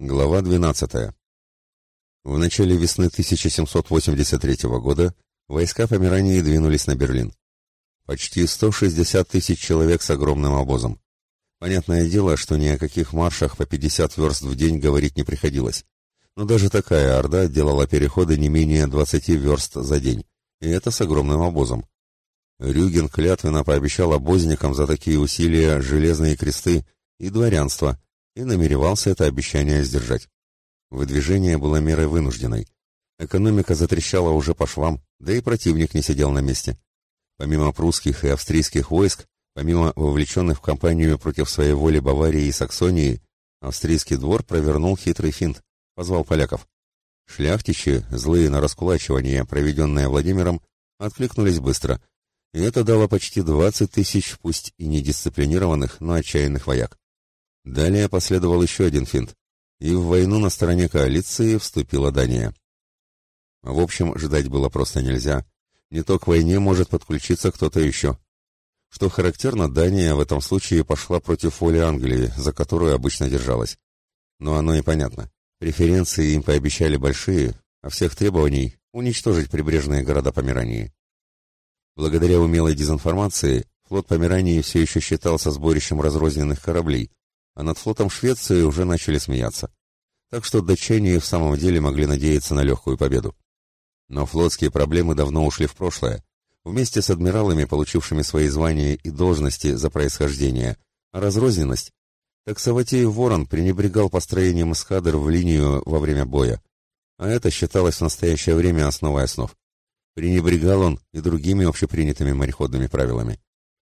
Глава 12. В начале весны 1783 года войска Померании двинулись на Берлин. Почти 160 тысяч человек с огромным обозом. Понятное дело, что ни о каких маршах по 50 верст в день говорить не приходилось. Но даже такая орда делала переходы не менее 20 верст за день, и это с огромным обозом. Рюген клятвенно пообещал обозникам за такие усилия железные кресты и дворянство – и намеревался это обещание сдержать. Выдвижение было мерой вынужденной. Экономика затрещала уже по швам, да и противник не сидел на месте. Помимо прусских и австрийских войск, помимо вовлеченных в кампанию против своей воли Баварии и Саксонии, австрийский двор провернул хитрый финт, позвал поляков. Шляхтичи, злые на раскулачивание, проведенное Владимиром, откликнулись быстро, и это дало почти 20 тысяч, пусть и недисциплинированных, но отчаянных вояк. Далее последовал еще один финт, и в войну на стороне коалиции вступила Дания. В общем, ждать было просто нельзя. Не то к войне может подключиться кто-то еще. Что характерно, Дания в этом случае пошла против воли Англии, за которую обычно держалась. Но оно и понятно. Преференции им пообещали большие, а всех требований — уничтожить прибрежные города Померании. Благодаря умелой дезинформации, флот Померании все еще считался сборищем разрозненных кораблей, а над флотом Швеции уже начали смеяться. Так что датчане в самом деле могли надеяться на легкую победу. Но флотские проблемы давно ушли в прошлое. Вместе с адмиралами, получившими свои звания и должности за происхождение, а разрозненность, так Саватеев Ворон пренебрегал построением эскадр в линию во время боя. А это считалось в настоящее время основой основ. Пренебрегал он и другими общепринятыми мореходными правилами.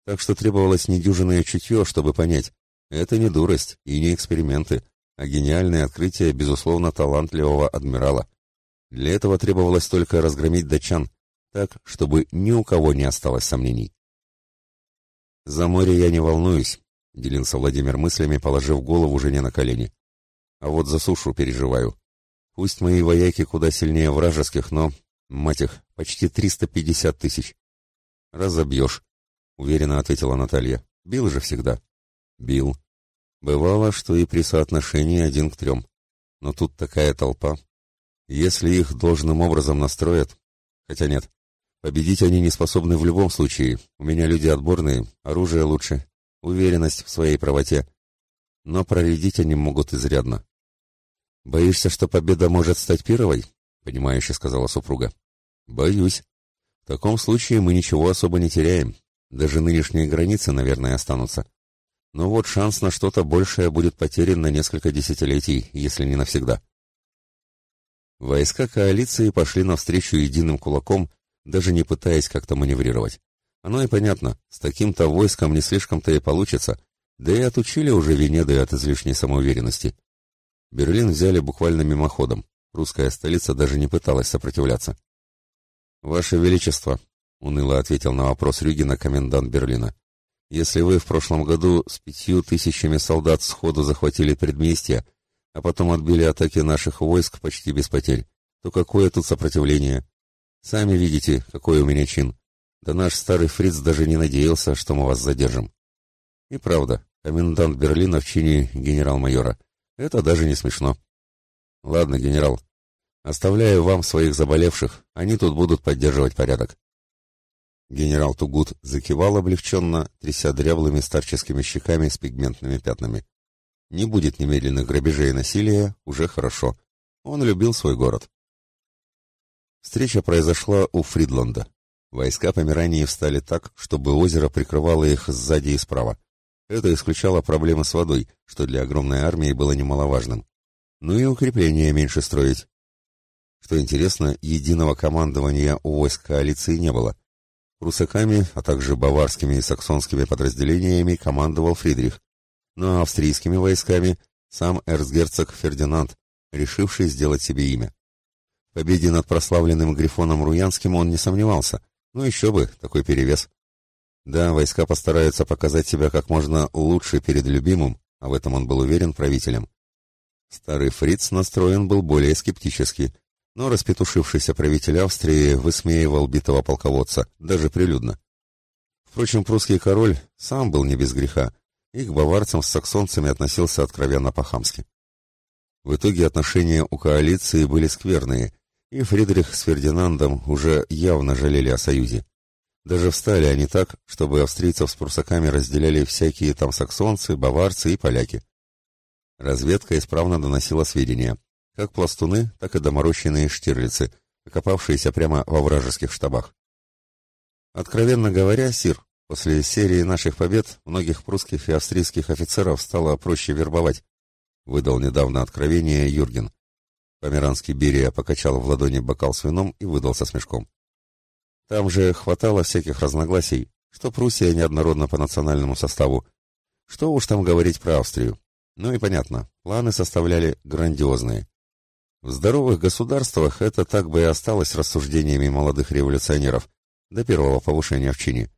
Так что требовалось недюжинное чутье, чтобы понять, это не дурость и не эксперименты, а гениальное открытие, безусловно, талантливого адмирала. Для этого требовалось только разгромить датчан, так, чтобы ни у кого не осталось сомнений. «За море я не волнуюсь», — делился Владимир мыслями, положив голову жене на колени. «А вот за сушу переживаю. Пусть мои вояки куда сильнее вражеских, но, мать их, почти триста пятьдесят тысяч». «Разобьешь», — уверенно ответила Наталья. «Бил же всегда». Бил. Бывало, что и при соотношении один к трем. Но тут такая толпа. Если их должным образом настроят... Хотя нет. Победить они не способны в любом случае. У меня люди отборные, оружие лучше, уверенность в своей правоте. Но проредить они могут изрядно. «Боишься, что победа может стать первой?» — понимающе сказала супруга. «Боюсь. В таком случае мы ничего особо не теряем. Даже нынешние границы, наверное, останутся. Но вот шанс на что-то большее будет потерян на несколько десятилетий, если не навсегда. Войска коалиции пошли навстречу единым кулаком, даже не пытаясь как-то маневрировать. Оно и понятно, с таким-то войском не слишком-то и получится, да и отучили уже Венеды от излишней самоуверенности. Берлин взяли буквально мимоходом, русская столица даже не пыталась сопротивляться. «Ваше Величество», — уныло ответил на вопрос Рюгина комендант Берлина, если вы в прошлом году с пятью тысячами солдат сходу захватили предместье, а потом отбили атаки наших войск почти без потерь, то какое тут сопротивление? Сами видите, какой у меня чин. Да наш старый фриц даже не надеялся, что мы вас задержим. И правда, комендант Берлина в чине генерал-майора. Это даже не смешно. Ладно, генерал, оставляю вам своих заболевших, они тут будут поддерживать порядок. Генерал Тугут закивал облегченно, тряся дряблыми старческими щеками с пигментными пятнами. Не будет немедленных грабежей и насилия, уже хорошо. Он любил свой город. Встреча произошла у Фридланда. Войска Померании встали так, чтобы озеро прикрывало их сзади и справа. Это исключало проблемы с водой, что для огромной армии было немаловажным. Ну и укрепления меньше строить. Что интересно, единого командования у войск коалиции не было. Русаками, а также баварскими и саксонскими подразделениями командовал Фридрих, но австрийскими войсками сам эрцгерцог Фердинанд, решивший сделать себе имя. В победе над прославленным Грифоном Руянским он не сомневался, ну еще бы, такой перевес. Да, войска постараются показать себя как можно лучше перед любимым, а в этом он был уверен правителем. Старый фриц настроен был более скептически, но распетушившийся правитель Австрии высмеивал битого полководца, даже прилюдно. Впрочем, прусский король сам был не без греха, и к баварцам с саксонцами относился откровенно по-хамски. В итоге отношения у коалиции были скверные, и Фридрих с Фердинандом уже явно жалели о союзе. Даже встали они так, чтобы австрийцев с прусаками разделяли всякие там саксонцы, баварцы и поляки. Разведка исправно доносила сведения, как пластуны, так и доморощенные штирлицы, окопавшиеся прямо во вражеских штабах. Откровенно говоря, Сир, после серии наших побед многих прусских и австрийских офицеров стало проще вербовать, выдал недавно откровение Юрген. Померанский Берия покачал в ладони бокал с вином и выдал со смешком. Там же хватало всяких разногласий, что Пруссия неоднородна по национальному составу, что уж там говорить про Австрию. Ну и понятно, планы составляли грандиозные. В здоровых государствах это так бы и осталось рассуждениями молодых революционеров до первого повышения в чине.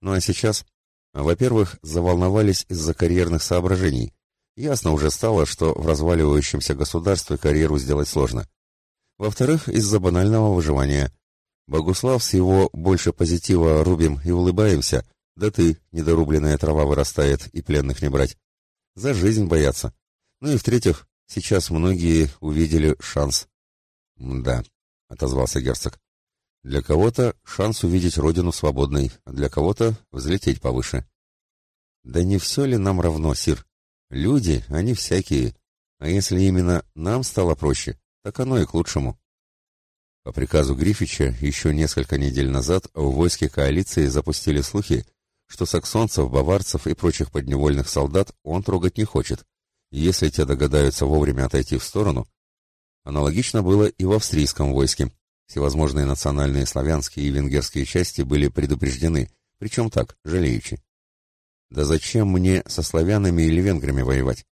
Ну а сейчас, во-первых, заволновались из-за карьерных соображений, Ясно уже стало, что в разваливающемся государстве карьеру сделать сложно. Во-вторых, из-за банального выживания. Богуслав с его больше позитива рубим и улыбаемся, да ты, недорубленная трава вырастает, и пленных не брать. За жизнь бояться. Ну и в-третьих, сейчас многие увидели шанс. «Да», — отозвался герцог. «Для кого-то шанс увидеть родину свободной, а для кого-то взлететь повыше». «Да не все ли нам равно, Сир?» Люди, они всякие, а если именно нам стало проще, так оно и к лучшему. По приказу Грифича еще несколько недель назад в войске коалиции запустили слухи, что саксонцев, баварцев и прочих подневольных солдат он трогать не хочет, если те догадаются вовремя отойти в сторону. Аналогично было и в австрийском войске. Всевозможные национальные славянские и венгерские части были предупреждены, причем так, жалеючи. Да зачем мне со славянами или венграми воевать?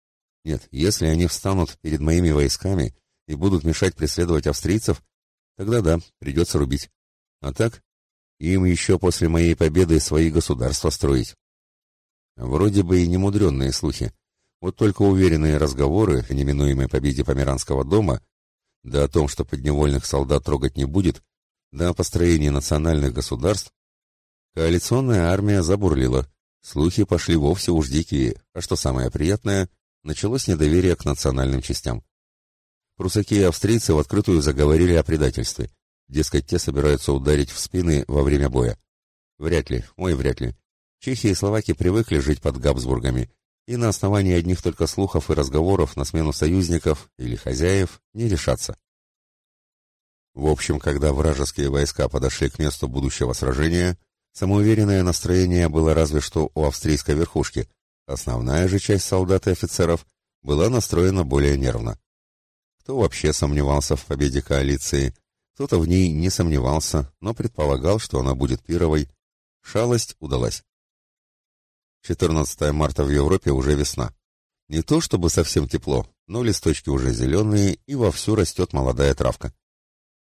Нет, если они встанут перед моими войсками и будут мешать преследовать австрийцев, тогда да, придется рубить. А так, им еще после моей победы свои государства строить. Вроде бы и немудренные слухи. Вот только уверенные разговоры о неминуемой победе Померанского дома, да о том, что подневольных солдат трогать не будет, да о построении национальных государств, коалиционная армия забурлила, Слухи пошли вовсе уж дикие, а что самое приятное, началось недоверие к национальным частям. Прусаки и австрийцы в открытую заговорили о предательстве. Дескать, те собираются ударить в спины во время боя. Вряд ли, ой, вряд ли. Чехи и словаки привыкли жить под Габсбургами, и на основании одних только слухов и разговоров на смену союзников или хозяев не решаться. В общем, когда вражеские войска подошли к месту будущего сражения, Самоуверенное настроение было разве что у австрийской верхушки. Основная же часть солдат и офицеров была настроена более нервно. Кто вообще сомневался в победе коалиции, кто-то в ней не сомневался, но предполагал, что она будет пировой. Шалость удалась. 14 марта в Европе уже весна. Не то чтобы совсем тепло, но листочки уже зеленые и вовсю растет молодая травка.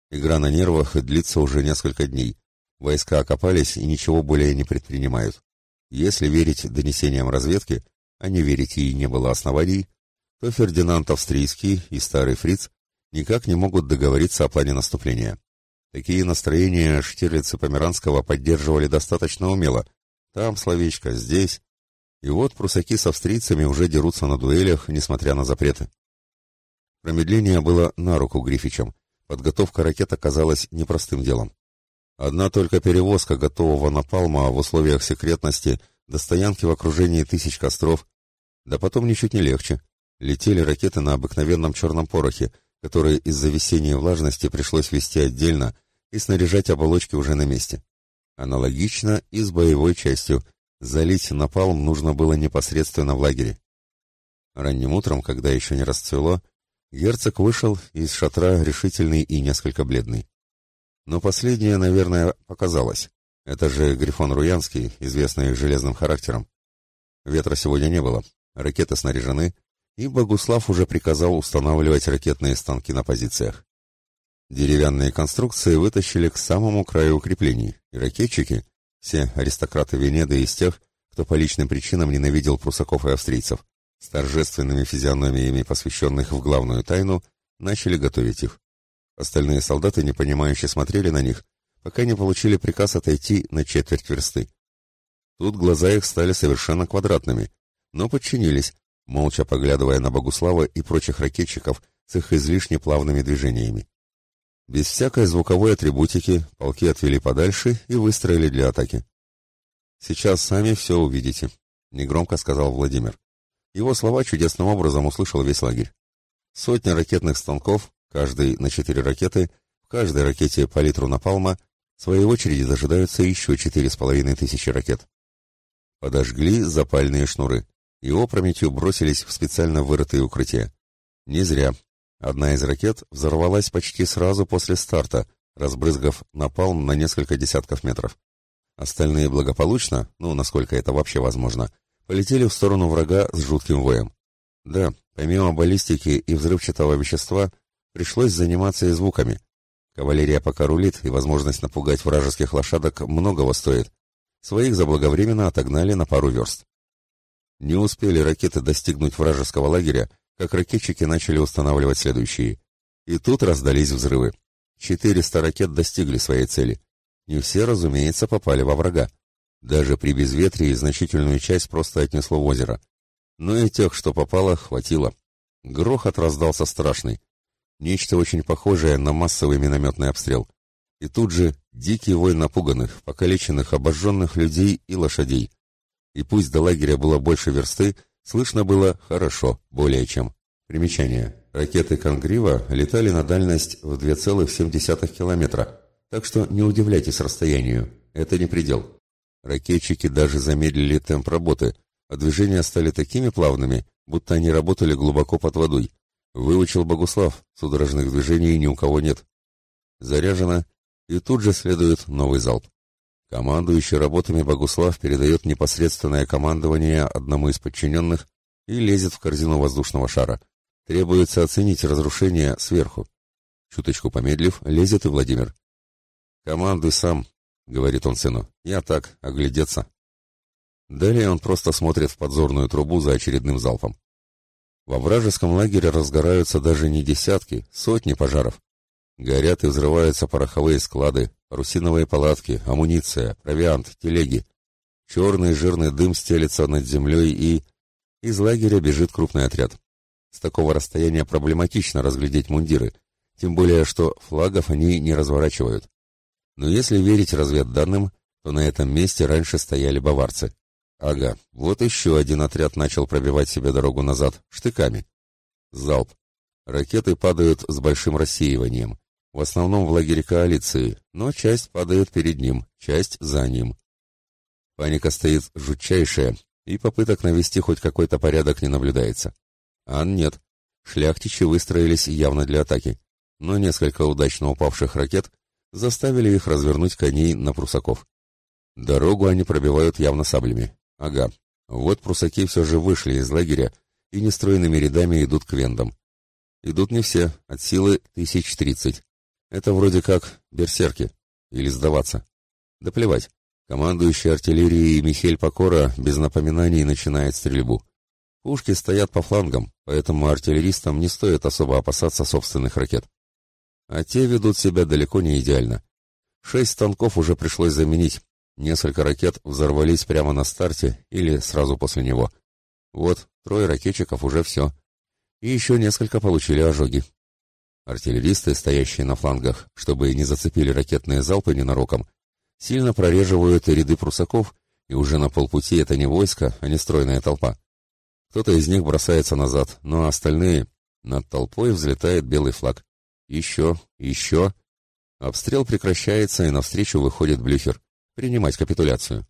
Игра на нервах длится уже несколько дней. Войска окопались и ничего более не предпринимают. Если верить донесениям разведки, а не верить и не было оснований, то Фердинанд Австрийский и старый фриц никак не могут договориться о плане наступления. Такие настроения Штирлиц и Померанского поддерживали достаточно умело. Там словечко, здесь. И вот прусаки с австрийцами уже дерутся на дуэлях, несмотря на запреты. Промедление было на руку Грифичам. Подготовка ракет оказалась непростым делом. Одна только перевозка готового напалма в условиях секретности до стоянки в окружении тысяч костров, да потом ничуть не легче. Летели ракеты на обыкновенном черном порохе, которые из-за весенней влажности пришлось вести отдельно и снаряжать оболочки уже на месте. Аналогично и с боевой частью. Залить напалм нужно было непосредственно в лагере. Ранним утром, когда еще не расцвело, герцог вышел из шатра решительный и несколько бледный. Но последнее, наверное, показалось. Это же Грифон Руянский, известный железным характером. Ветра сегодня не было, ракеты снаряжены, и Богуслав уже приказал устанавливать ракетные станки на позициях. Деревянные конструкции вытащили к самому краю укреплений, и ракетчики, все аристократы Венеды из тех, кто по личным причинам ненавидел прусаков и австрийцев, с торжественными физиономиями, посвященных в главную тайну, начали готовить их. Остальные солдаты непонимающе смотрели на них, пока не получили приказ отойти на четверть версты. Тут глаза их стали совершенно квадратными, но подчинились, молча поглядывая на Богуслава и прочих ракетчиков с их излишне плавными движениями. Без всякой звуковой атрибутики полки отвели подальше и выстроили для атаки. «Сейчас сами все увидите», — негромко сказал Владимир. Его слова чудесным образом услышал весь лагерь. Сотня ракетных станков, каждый на четыре ракеты, в каждой ракете по литру напалма, в своей очереди дожидаются еще четыре с половиной тысячи ракет. Подожгли запальные шнуры и опрометью бросились в специально вырытые укрытия. Не зря. Одна из ракет взорвалась почти сразу после старта, разбрызгав напалм на несколько десятков метров. Остальные благополучно, ну, насколько это вообще возможно, полетели в сторону врага с жутким воем. Да, помимо баллистики и взрывчатого вещества, пришлось заниматься и звуками. Кавалерия пока рулит, и возможность напугать вражеских лошадок многого стоит. Своих заблаговременно отогнали на пару верст. Не успели ракеты достигнуть вражеского лагеря, как ракетчики начали устанавливать следующие. И тут раздались взрывы. 400 ракет достигли своей цели. Не все, разумеется, попали во врага. Даже при безветрии значительную часть просто отнесло в озеро. Но и тех, что попало, хватило. Грохот раздался страшный. Нечто очень похожее на массовый минометный обстрел. И тут же дикий вой напуганных, покалеченных, обожженных людей и лошадей. И пусть до лагеря было больше версты, слышно было хорошо, более чем. Примечание. Ракеты «Конгрива» летали на дальность в 2,7 километра, так что не удивляйтесь расстоянию, это не предел. Ракетчики даже замедлили темп работы, а движения стали такими плавными, будто они работали глубоко под водой. Выучил Богуслав, судорожных движений ни у кого нет. Заряжено, и тут же следует новый залп. Командующий работами Богуслав передает непосредственное командование одному из подчиненных и лезет в корзину воздушного шара. Требуется оценить разрушение сверху. Чуточку помедлив, лезет и Владимир. «Командуй сам», — говорит он сыну. «Я так, оглядеться». Далее он просто смотрит в подзорную трубу за очередным залпом. Во вражеском лагере разгораются даже не десятки, сотни пожаров. Горят и взрываются пороховые склады, парусиновые палатки, амуниция, провиант, телеги. Черный жирный дым стелется над землей и... Из лагеря бежит крупный отряд. С такого расстояния проблематично разглядеть мундиры, тем более что флагов они не разворачивают. Но если верить разведданным, то на этом месте раньше стояли баварцы. Ага, вот еще один отряд начал пробивать себе дорогу назад, штыками. Залп. Ракеты падают с большим рассеиванием. В основном в лагере коалиции, но часть падает перед ним, часть за ним. Паника стоит жутчайшая, и попыток навести хоть какой-то порядок не наблюдается. Ан нет. Шляхтичи выстроились явно для атаки, но несколько удачно упавших ракет заставили их развернуть коней на прусаков. Дорогу они пробивают явно саблями. Ага, вот прусаки все же вышли из лагеря и нестроенными рядами идут к вендам. Идут не все, от силы тысяч тридцать. Это вроде как берсерки. Или сдаваться. Да плевать. Командующий артиллерией Михель Покора без напоминаний начинает стрельбу. Пушки стоят по флангам, поэтому артиллеристам не стоит особо опасаться собственных ракет а те ведут себя далеко не идеально. Шесть станков уже пришлось заменить, несколько ракет взорвались прямо на старте или сразу после него. Вот, трое ракетчиков уже все. И еще несколько получили ожоги. Артиллеристы, стоящие на флангах, чтобы не зацепили ракетные залпы ненароком, сильно прореживают ряды прусаков, и уже на полпути это не войско, а не стройная толпа. Кто-то из них бросается назад, но остальные... Над толпой взлетает белый флаг. Еще, еще. Обстрел прекращается, и навстречу выходит Блюхер. Принимать капитуляцию.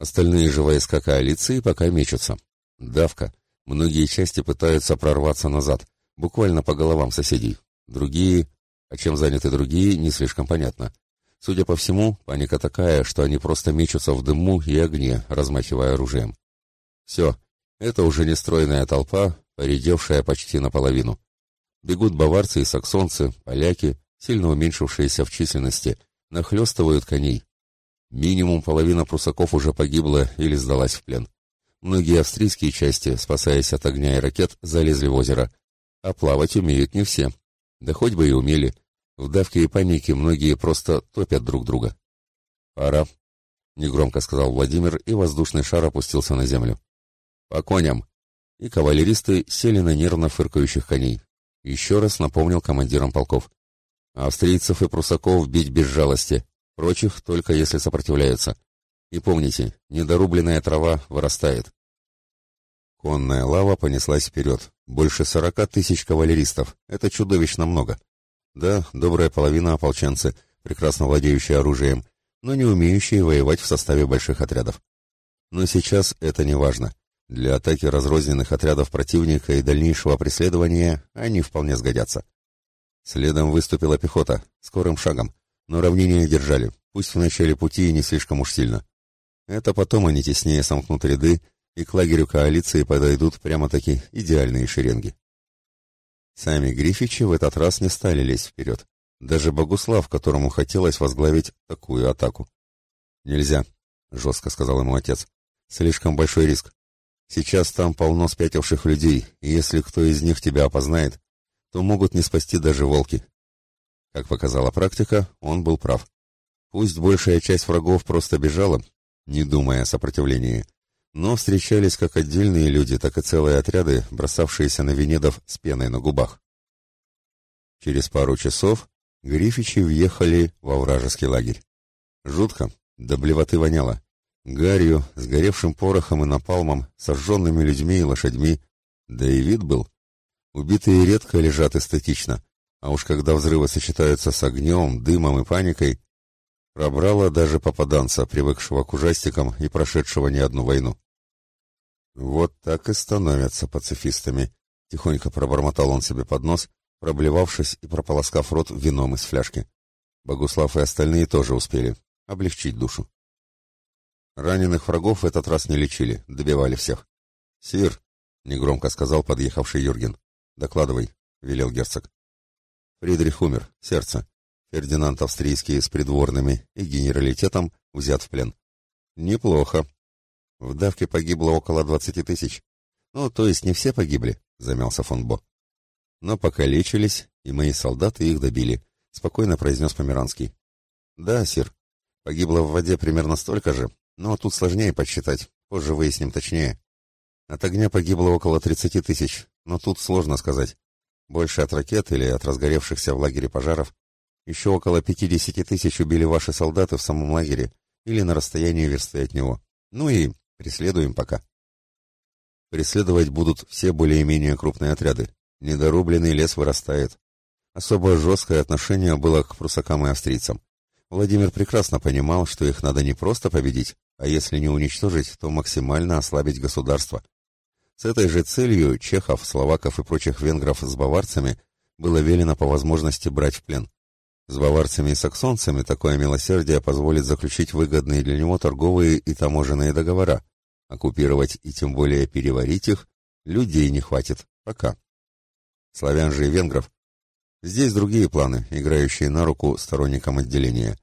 Остальные же войска коалиции пока мечутся. Давка. Многие части пытаются прорваться назад, буквально по головам соседей. Другие... А чем заняты другие, не слишком понятно. Судя по всему, паника такая, что они просто мечутся в дыму и огне, размахивая оружием. Все, это уже нестройная толпа, поредевшая почти наполовину. Бегут баварцы и саксонцы, поляки, сильно уменьшившиеся в численности, нахлестывают коней. Минимум половина прусаков уже погибла или сдалась в плен. Многие австрийские части, спасаясь от огня и ракет, залезли в озеро. А плавать умеют не все. Да хоть бы и умели. В давке и панике многие просто топят друг друга. «Пора», — негромко сказал Владимир, и воздушный шар опустился на землю. По коням!» И кавалеристы сели на нервно фыркающих коней. Еще раз напомнил командирам полков. Австрийцев и прусаков бить без жалости, прочих только если сопротивляются. И помните, недорубленная трава вырастает. Конная лава понеслась вперед. Больше сорока тысяч кавалеристов. Это чудовищно много. Да, добрая половина ополченцы, прекрасно владеющие оружием, но не умеющие воевать в составе больших отрядов. Но сейчас это не важно. Для атаки разрозненных отрядов противника и дальнейшего преследования они вполне сгодятся. Следом выступила пехота, скорым шагом, но равнение держали, пусть в начале пути и не слишком уж сильно. Это потом они теснее сомкнут ряды, и к лагерю коалиции подойдут прямо-таки идеальные шеренги. Сами Грифичи в этот раз не стали лезть вперед. Даже Богуслав, которому хотелось возглавить такую атаку. «Нельзя», — жестко сказал ему отец. «Слишком большой риск. Сейчас там полно спятивших людей, и если кто из них тебя опознает, то могут не спасти даже волки». Как показала практика, он был прав. Пусть большая часть врагов просто бежала, не думая о сопротивлении, но встречались как отдельные люди, так и целые отряды, бросавшиеся на Венедов с пеной на губах. Через пару часов Грифичи въехали во вражеский лагерь. Жутко, до блевоты воняло. Гарью, сгоревшим порохом и напалмом, сожженными людьми и лошадьми. Да и вид был. Убитые редко лежат эстетично, а уж когда взрывы сочетаются с огнем, дымом и паникой, Пробрало даже попаданца, привыкшего к ужастикам и прошедшего не одну войну. «Вот так и становятся пацифистами», — тихонько пробормотал он себе под нос, проблевавшись и прополоскав рот вином из фляжки. Богуслав и остальные тоже успели облегчить душу. Раненых врагов в этот раз не лечили, добивали всех. «Сир», — негромко сказал подъехавший Юрген, — «докладывай», — велел герцог. Фридрих умер, сердце. Фердинанд Австрийский с придворными и генералитетом взят в плен. Неплохо. В давке погибло около двадцати тысяч. Ну, то есть не все погибли, замялся фон Бо. Но покалечились, и мои солдаты их добили, спокойно произнес Померанский. Да, сир. Погибло в воде примерно столько же, но тут сложнее подсчитать, позже выясним точнее. От огня погибло около тридцати тысяч, но тут сложно сказать. Больше от ракет или от разгоревшихся в лагере пожаров. Еще около пятидесяти тысяч убили ваши солдаты в самом лагере или на расстоянии версты от него. Ну и преследуем пока. Преследовать будут все более-менее крупные отряды. Недорубленный лес вырастает. Особо жесткое отношение было к прусакам и австрийцам. Владимир прекрасно понимал, что их надо не просто победить, а если не уничтожить, то максимально ослабить государство. С этой же целью чехов, словаков и прочих венгров с баварцами было велено по возможности брать в плен. С баварцами и саксонцами такое милосердие позволит заключить выгодные для него торговые и таможенные договора. Оккупировать и тем более переварить их людей не хватит. Пока. Славян же и венгров. Здесь другие планы, играющие на руку сторонникам отделения.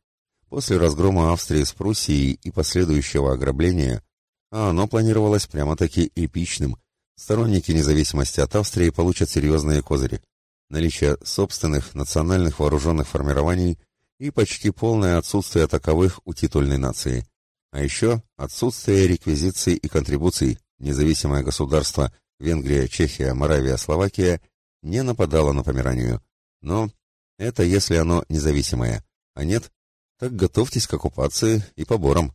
После разгрома Австрии с Пруссией и последующего ограбления, а оно планировалось прямо-таки эпичным, сторонники независимости от Австрии получат серьезные козыри наличие собственных национальных вооруженных формирований и почти полное отсутствие таковых у титульной нации. А еще отсутствие реквизиций и контрибуций. Независимое государство Венгрия, Чехия, Моравия, Словакия не нападало на Померанию. Но это если оно независимое. А нет, так готовьтесь к оккупации и поборам.